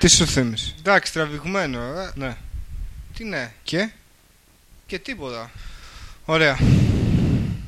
Τι σου θύμισε; Εντάξει, τραβηγμένο, ε. Ναι. Τι ναι. Και; Και τίποτα. Ωραία.